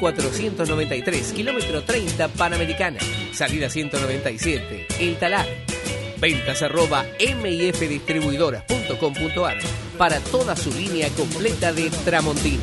1493, kilómetro 30 Panamericana, salida 197, El Talar. Ventas arroba mifdistribuidoras.com.ar para toda su línea completa de Tramontina.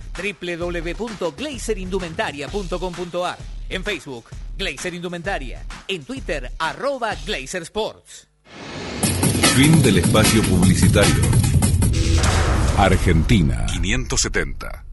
www.glazerindumentaria.com.ar En Facebook, Glazer Indumentaria. En Twitter, arroba Glazer Sports. Fin del espacio publicitario. Argentina 570.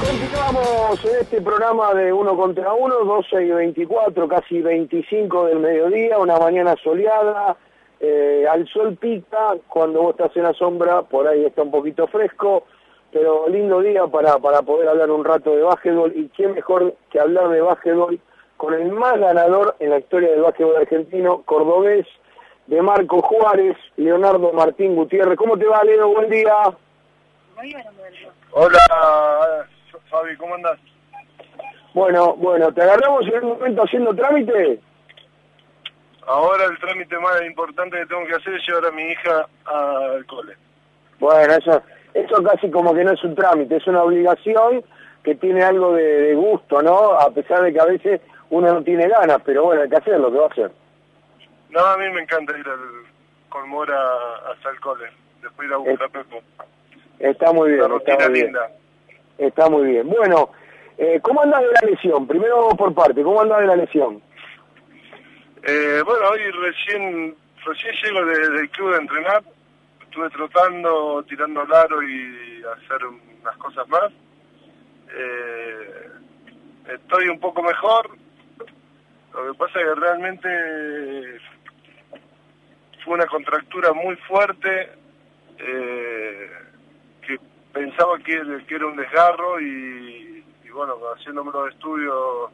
Continuamos en este programa de uno contra uno, 12 y 24, casi 25 del mediodía, una mañana soleada, eh, al sol pica, cuando vos estás en la sombra, por ahí está un poquito fresco, pero lindo día para, para poder hablar un rato de básquetbol, y quién mejor que hablar de básquetbol con el más ganador en la historia del básquetbol argentino, cordobés, de Marco Juárez, Leonardo Martín Gutiérrez. ¿Cómo te va, Leo? Buen día. Hola, Fabi, ¿cómo andas? Bueno, bueno, ¿te agarramos en un momento haciendo trámite? Ahora el trámite más importante que tengo que hacer es llevar a mi hija al cole. Bueno, eso, eso casi como que no es un trámite, es una obligación que tiene algo de, de gusto, ¿no? A pesar de que a veces uno no tiene ganas, pero bueno, hay que hacerlo, ¿qué va a hacer? No, a mí me encanta ir al, con Mora hasta el cole, después ir a buscar a Pepo. Está muy bien, está muy bien. linda. Está muy bien. Bueno, eh, ¿cómo andás de la lesión? Primero por parte, ¿cómo andás de la lesión? Eh, bueno, hoy recién recién llego de- del club de entrenar. Estuve trotando, tirando al aro y hacer unas cosas más. Eh, estoy un poco mejor. Lo que pasa es que realmente fue una contractura muy fuerte eh, que pensaba que, que era un desgarro y, y bueno, haciéndome los estudios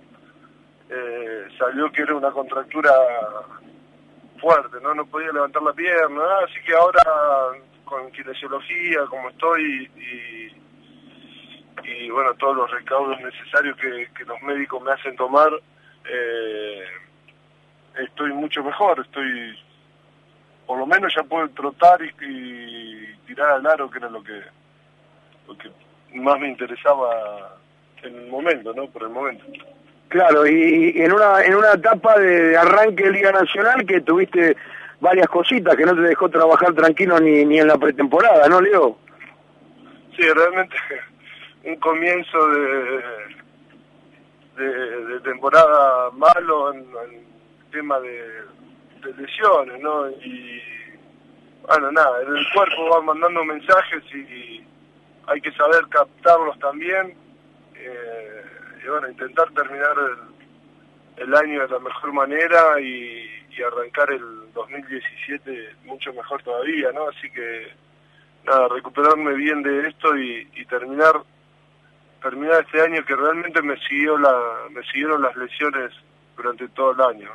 eh, salió que era una contractura fuerte, ¿no? No podía levantar la pierna, nada, así que ahora con kinesiología, como estoy, y, bueno, todos los recaudos necesarios que, que los médicos me hacen tomar, eh, estoy mucho mejor, estoy, por lo menos ya puedo trotar y, y tirar al aro, que era lo que, lo que más me interesaba en el momento, ¿no? Por el momento. Claro, y, y en una en una etapa de arranque de Liga Nacional que tuviste varias cositas que no te dejó trabajar tranquilo ni, ni en la pretemporada, ¿no, Leo? Sí, realmente un comienzo de, de, temporada malo en, en tema de, lesiones, ¿no? Y bueno, nada, el cuerpo va mandando mensajes y hay que saber captarlos también. eh, y bueno, intentar terminar el, año de la mejor manera y, y arrancar el 2017 mucho mejor todavía, ¿no? Así que nada, recuperarme bien de esto y, y terminar terminar este año que realmente me siguió la me siguieron las lesiones durante todo el año.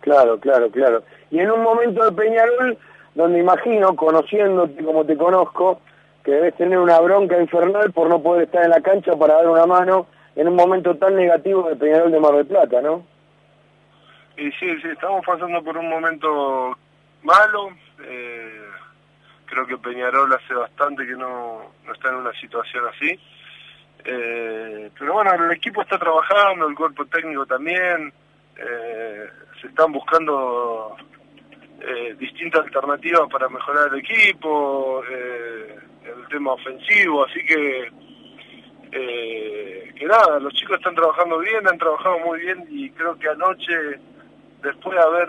Claro, claro, claro. Y en un momento de Peñarol, donde imagino, conociéndote como te conozco, que debes tener una bronca infernal por no poder estar en la cancha para dar una mano en un momento tan negativo de Peñarol de Mar del Plata, ¿no? Y sí, sí, estamos pasando por un momento malo. eh, creo que Peñarol hace bastante que no, no está en una situación así. Eh, pero bueno, el equipo está trabajando, el cuerpo técnico también. eh, se están buscando eh, distintas alternativas para mejorar el equipo, eh, el tema ofensivo, así que eh, que nada, los chicos están trabajando bien, han trabajado muy bien y creo que anoche, después de haber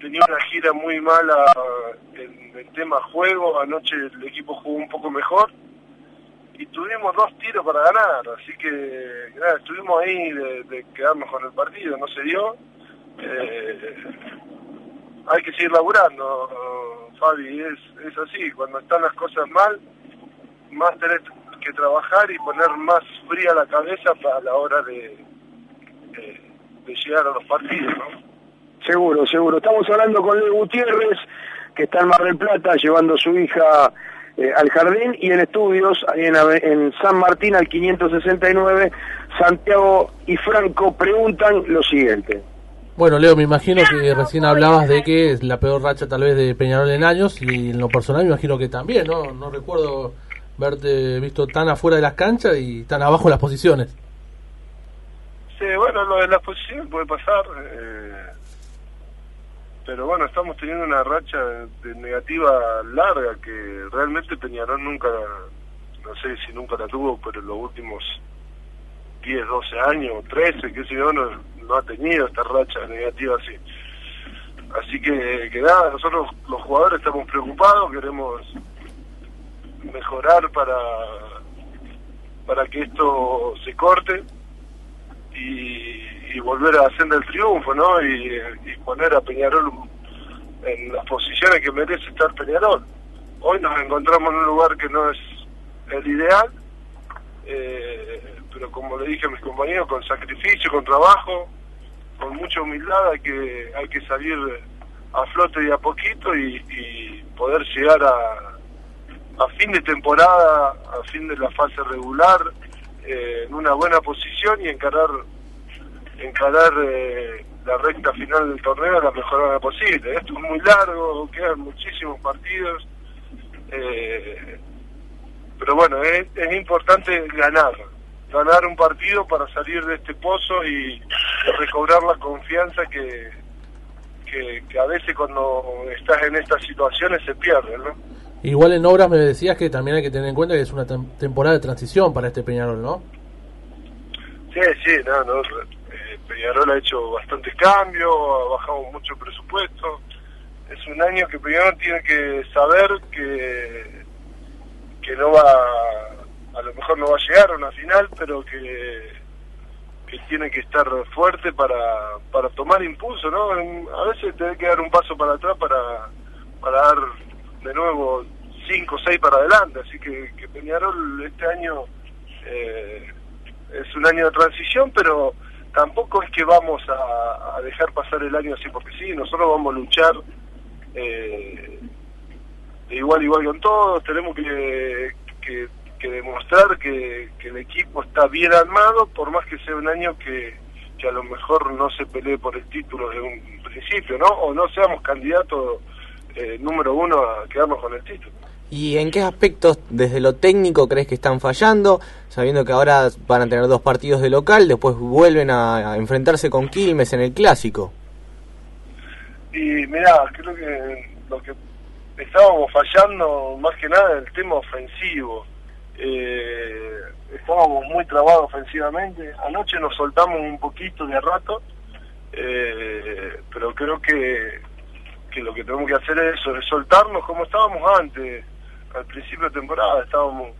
tenido una gira muy mala en el tema juego, anoche el equipo jugó un poco mejor y tuvimos dos tiros para ganar, así que nada, estuvimos ahí de, de quedarnos con el partido, no se dio. Eh, hay que seguir laburando, Fabi, es, es así, cuando están las cosas mal, más tenés que trabajar y poner más fría la cabeza para la hora de, de, llegar a los partidos, Seguro, seguro. Estamos hablando con Leo Gutiérrez, que está en Mar del Plata llevando a su hija eh, al jardín y en estudios, ahí en, en, San Martín al 569, Santiago y Franco preguntan lo siguiente. Bueno, Leo, me imagino que recién hablabas de que es la peor racha tal vez de Peñarol en años y en lo personal me imagino que también, ¿no? No recuerdo verte visto tan afuera de las canchas y tan abajo en las posiciones. Sí, bueno, lo de las posiciones puede pasar. Eh, pero bueno, estamos teniendo una racha de negativa larga que realmente Peñarol nunca, no sé si nunca la tuvo, pero en los últimos 10, 12 años, 13, qué sé yo, no, no ha tenido esta racha negativa así. Así que, que nada, nosotros los jugadores estamos preocupados, queremos mejorar para, para que esto se corte y, volver a hacer el triunfo, ¿no? Y, poner a Peñarol en las posiciones que merece estar Peñarol. Hoy nos encontramos en un lugar que no es el ideal, eh, pero como le dije a mis compañeros, con sacrificio, con trabajo, con mucha humildad hay que, hay que salir a flote de a poquito y, poder llegar a, a fin de temporada, a fin de la fase regular, eh, en una buena posición y encarar encarar eh, la recta final del torneo la mejor manera posible. Esto es muy largo, quedan muchísimos partidos, eh, pero bueno, es, importante ganar, ganar un partido para salir de este pozo y recobrar la confianza que, que, a veces cuando estás en estas situaciones se pierde, ¿no? Igual en obras me decías que también hay que tener en cuenta que es una temporada de transición para este Peñarol, ¿no? Sí, sí, no, no Peñarol ha hecho bastantes cambios, ha bajado mucho el presupuesto. Es un año que Peñarol tiene que saber que, que no va, a lo mejor no va a llegar a una final, pero que, que tiene que estar fuerte para, para tomar impulso, ¿no? A veces tiene que dar un paso para atrás para, para dar de nuevo cinco o seis para adelante, así que, que Peñarol este año eh, es un año de transición, pero tampoco es que vamos a, dejar pasar el año así porque sí, nosotros vamos a luchar eh, de igual igual con todos, tenemos que, que, demostrar que, el equipo está bien armado, por más que sea un año que, que a lo mejor no se pelee por el título de un principio, ¿no? O no seamos candidatos eh, número uno a quedarnos con el título. ¿Y en qué aspectos desde lo técnico crees que están fallando? Sabiendo que ahora van a tener dos partidos de local, después vuelven a, enfrentarse con Quilmes en el clásico. Y mira, creo que lo que estábamos fallando más que nada el tema ofensivo. Eh, estábamos muy trabados ofensivamente. Anoche nos soltamos un poquito de rato, eh, pero creo que, que lo que tenemos que hacer es eso, es soltarnos como estábamos antes al principio de temporada estábamos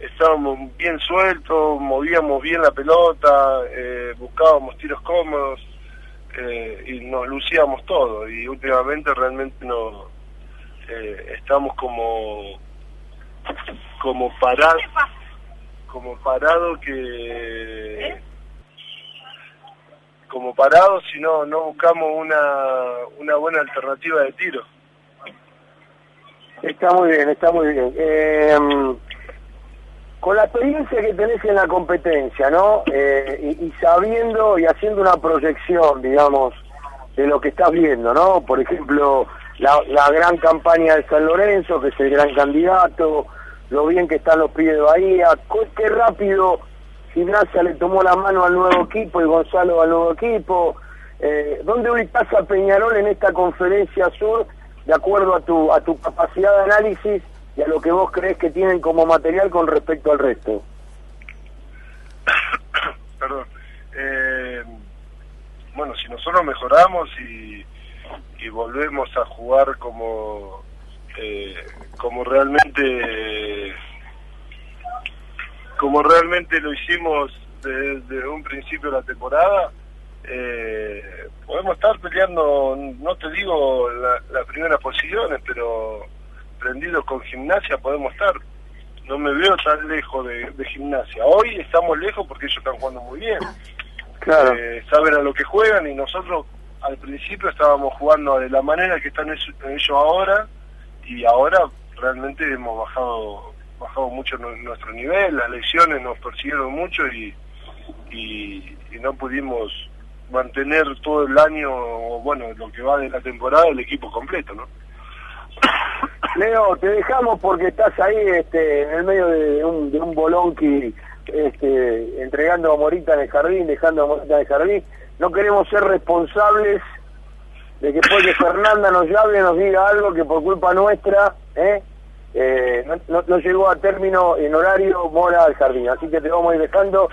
estábamos bien sueltos, movíamos bien la pelota, eh, buscábamos tiros cómodos eh, y nos lucíamos todo. Y últimamente realmente no eh, estamos como como parado como parado que como parado si no no buscamos una una buena alternativa de tiro Está muy bien, está muy bien. Eh, con la experiencia que tenés en la competencia, ¿no? Eh, y, sabiendo y haciendo una proyección, digamos, de lo que estás viendo, ¿no? Por ejemplo, la, gran campaña de San Lorenzo, que es el gran candidato, lo bien que están los pies de Bahía, qué rápido Gimnasia le tomó la mano al nuevo equipo y Gonzalo al nuevo equipo. Eh, ¿Dónde ubicás a Peñarol en esta conferencia sur? De acuerdo a tu, a tu capacidad de análisis y a lo que vos crees que tienen como material con respecto al resto. Perdón. Eh, bueno, si nosotros mejoramos y, y volvemos a jugar como, eh, como realmente como realmente lo hicimos desde un principio de la temporada, eh, podemos estar peleando, no te digo la- las primeras posiciones, pero prendidos con gimnasia podemos estar. No me veo tan lejos de, de gimnasia. Hoy estamos lejos porque ellos están jugando muy bien. Claro. Eh, saben a lo que juegan y nosotros al principio estábamos jugando de la manera que están es- ellos ahora y ahora realmente hemos bajado bajado mucho nu- nuestro nivel, las lesiones nos persiguieron mucho y, y, y no pudimos mantener todo el año, bueno, lo que va de la temporada, el equipo completo, ¿no? Leo, te dejamos porque estás ahí este, en el medio de un, de un bolonqui este, entregando a Morita en el jardín, dejando a Morita en el jardín. No queremos ser responsables de que después que Fernanda nos llame nos diga algo que por culpa nuestra ¿eh? Eh, no, no- no llegó a término en horario Mora al jardín. Así que te vamos a ir dejando.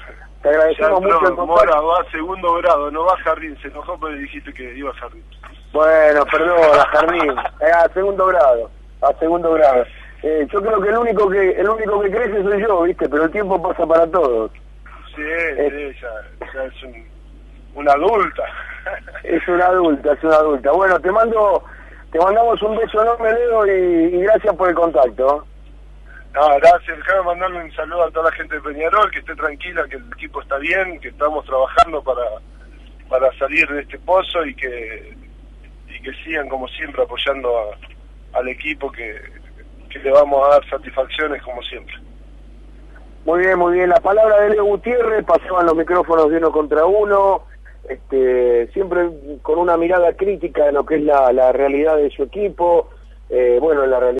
Te agradecemos mucho el Mora va a segundo grado, no va a jardín, se enojó porque dijiste que iba a jardín. Bueno, perdón, a jardín, eh, a segundo grado, a segundo grado. Eh, yo creo que el único que el único que crece soy yo, ¿viste? Pero el tiempo pasa para todos. Sí, Eh. sí, ya, ya es un, una adulta. Es una adulta, es una adulta. Bueno, te mando, te mandamos un beso enorme, Leo, y, y gracias por el contacto. No, gracias. Déjame mandarle un saludo a toda la gente de Peñarol, que esté tranquila, que el equipo está bien, que estamos trabajando para, para salir de este pozo y que, y que sigan, como siempre, apoyando al equipo, que, que le vamos a dar satisfacciones, como siempre. Muy bien, muy bien. La palabra de Leo Gutiérrez, pasaban los micrófonos de uno contra uno, este, siempre con una mirada crítica de lo que es la, la realidad de su equipo, eh, bueno, la realidad